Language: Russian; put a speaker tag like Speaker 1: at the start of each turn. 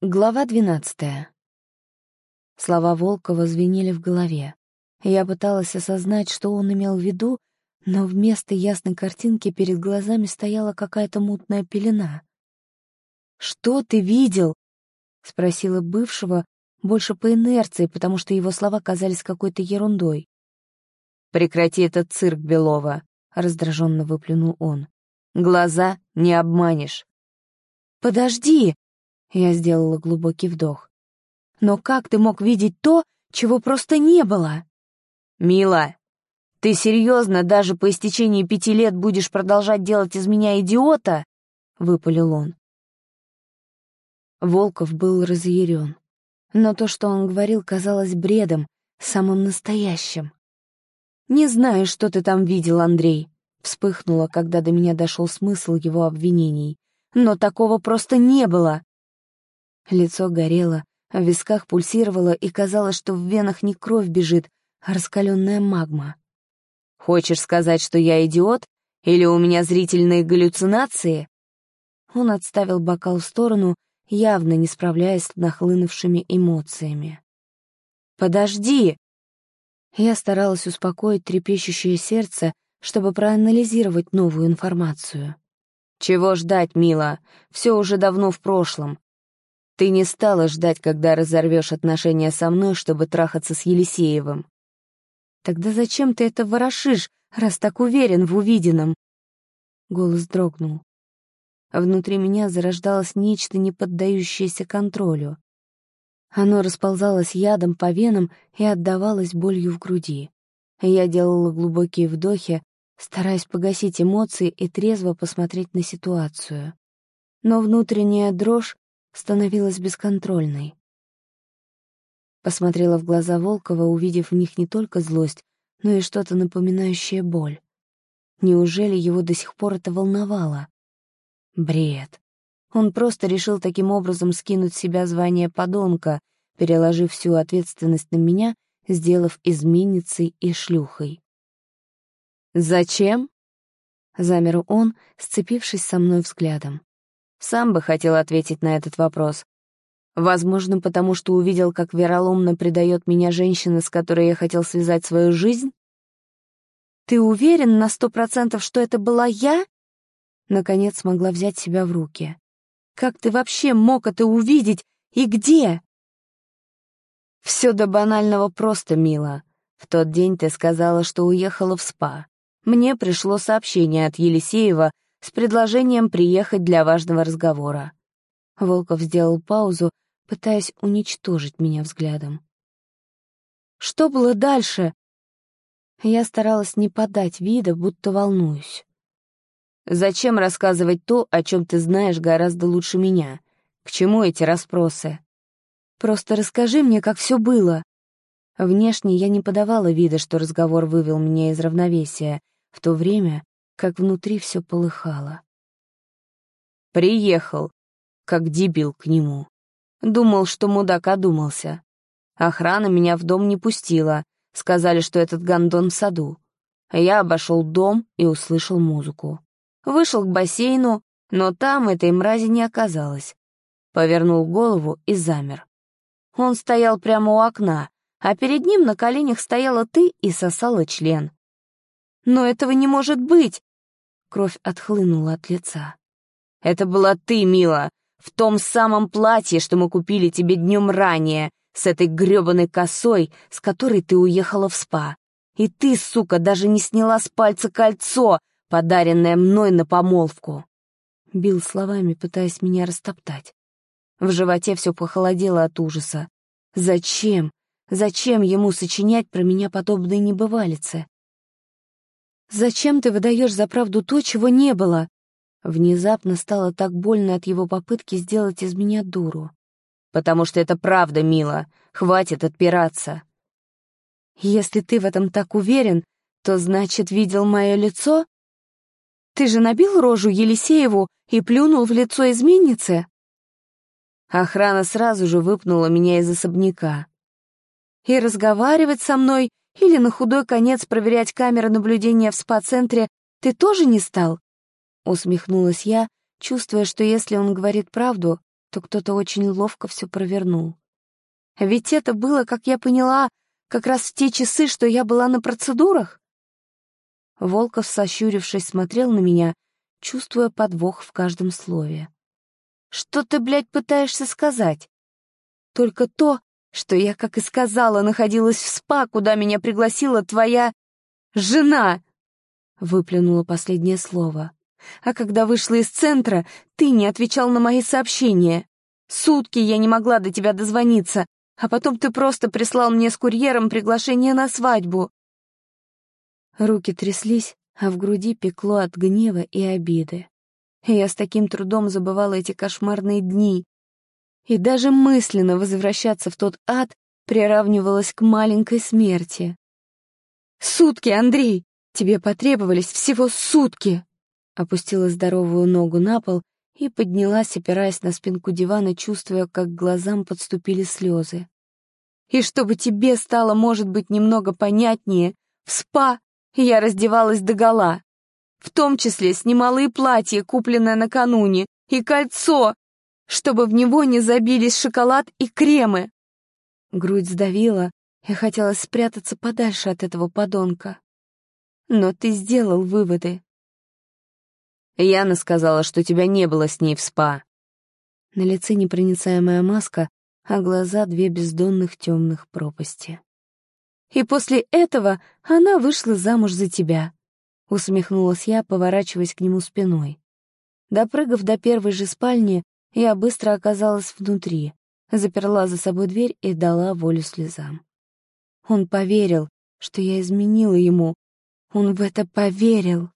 Speaker 1: Глава двенадцатая. Слова Волкова звенели в голове. Я пыталась осознать, что он имел в виду, но вместо ясной картинки перед глазами стояла какая-то мутная пелена. «Что ты видел?» — спросила бывшего, больше по инерции, потому что его слова казались какой-то ерундой. «Прекрати этот цирк, Белова», — раздраженно выплюнул он. «Глаза не обманешь». «Подожди!» Я сделала глубокий вдох. «Но как ты мог видеть то, чего просто не было?» «Мила, ты серьезно даже по истечении пяти лет будешь продолжать делать из меня идиота?» — выпалил он. Волков был разъярен. Но то, что он говорил, казалось бредом, самым настоящим. «Не знаю, что ты там видел, Андрей», — вспыхнула, когда до меня дошел смысл его обвинений. «Но такого просто не было. Лицо горело, в висках пульсировало, и казалось, что в венах не кровь бежит, а раскаленная магма. «Хочешь сказать, что я идиот? Или у меня зрительные галлюцинации?» Он отставил бокал в сторону, явно не справляясь с нахлынувшими эмоциями. «Подожди!» Я старалась успокоить трепещущее сердце, чтобы проанализировать новую информацию. «Чего ждать, мила? Все уже давно в прошлом. Ты не стала ждать, когда разорвешь отношения со мной, чтобы трахаться с Елисеевым. Тогда зачем ты это ворошишь, раз так уверен в увиденном? Голос дрогнул. Внутри меня зарождалось нечто, не поддающееся контролю. Оно расползалось ядом по венам и отдавалось болью в груди. Я делала глубокие вдохи, стараясь погасить эмоции и трезво посмотреть на ситуацию. Но внутренняя дрожь становилась бесконтрольной. Посмотрела в глаза Волкова, увидев в них не только злость, но и что-то напоминающее боль. Неужели его до сих пор это волновало? Бред. Он просто решил таким образом скинуть себя звание подонка, переложив всю ответственность на меня, сделав изменницей и шлюхой. «Зачем?» — замер он, сцепившись со мной взглядом. Сам бы хотел ответить на этот вопрос. Возможно, потому что увидел, как вероломно предает меня женщина, с которой я хотел связать свою жизнь? «Ты уверен на сто процентов, что это была я?» Наконец смогла взять себя в руки. «Как ты вообще мог это увидеть? И где?» «Все до банального просто, мила. В тот день ты сказала, что уехала в СПА. Мне пришло сообщение от Елисеева, с предложением приехать для важного разговора. Волков сделал паузу, пытаясь уничтожить меня взглядом. «Что было дальше?» Я старалась не подать вида, будто волнуюсь. «Зачем рассказывать то, о чем ты знаешь гораздо лучше меня? К чему эти расспросы?» «Просто расскажи мне, как все было». Внешне я не подавала вида, что разговор вывел меня из равновесия. В то время как внутри все полыхало. Приехал, как дебил к нему. Думал, что мудак одумался. Охрана меня в дом не пустила, сказали, что этот гондон в саду. Я обошел дом и услышал музыку. Вышел к бассейну, но там этой мрази не оказалось. Повернул голову и замер. Он стоял прямо у окна, а перед ним на коленях стояла ты и сосала член. «Но этого не может быть!» Кровь отхлынула от лица. «Это была ты, Мила, в том самом платье, что мы купили тебе днем ранее, с этой грёбаной косой, с которой ты уехала в спа. И ты, сука, даже не сняла с пальца кольцо, подаренное мной на помолвку!» Бил словами, пытаясь меня растоптать. В животе все похолодело от ужаса. «Зачем? Зачем ему сочинять про меня подобные небывалицы?» «Зачем ты выдаешь за правду то, чего не было?» Внезапно стало так больно от его попытки сделать из меня дуру. «Потому что это правда, мила. Хватит отпираться». «Если ты в этом так уверен, то, значит, видел мое лицо? Ты же набил рожу Елисееву и плюнул в лицо изменницы?» Охрана сразу же выпнула меня из особняка. «И разговаривать со мной или на худой конец проверять камеры наблюдения в спа-центре ты тоже не стал?» Усмехнулась я, чувствуя, что если он говорит правду, то кто-то очень ловко все провернул. Ведь это было, как я поняла, как раз в те часы, что я была на процедурах. Волков, сощурившись, смотрел на меня, чувствуя подвох в каждом слове. «Что ты, блядь, пытаешься сказать?» «Только то, что я, как и сказала, находилась в спа, куда меня пригласила твоя... жена!» Выплюнула последнее слово. «А когда вышла из центра, ты не отвечал на мои сообщения. Сутки я не могла до тебя дозвониться, а потом ты просто прислал мне с курьером приглашение на свадьбу. Руки тряслись, а в груди пекло от гнева и обиды. Я с таким трудом забывала эти кошмарные дни. И даже мысленно возвращаться в тот ад приравнивалось к маленькой смерти. «Сутки, Андрей! Тебе потребовались всего сутки!» Опустила здоровую ногу на пол и поднялась, опираясь на спинку дивана, чувствуя, как глазам подступили слезы. «И чтобы тебе стало, может быть, немного понятнее, в спа я раздевалась догола, в том числе снимала и платье, купленное накануне, и кольцо, чтобы в него не забились шоколад и кремы». Грудь сдавила, и хотелось спрятаться подальше от этого подонка. Но ты сделал выводы.
Speaker 2: Яна сказала, что тебя не было с ней в спа.
Speaker 1: На лице непроницаемая маска, а глаза две бездонных темных пропасти. «И после этого она вышла замуж за тебя», — усмехнулась я, поворачиваясь к нему спиной. Допрыгав до первой же спальни, я быстро оказалась внутри, заперла за собой дверь и дала волю слезам. Он поверил, что я изменила ему. Он в это поверил.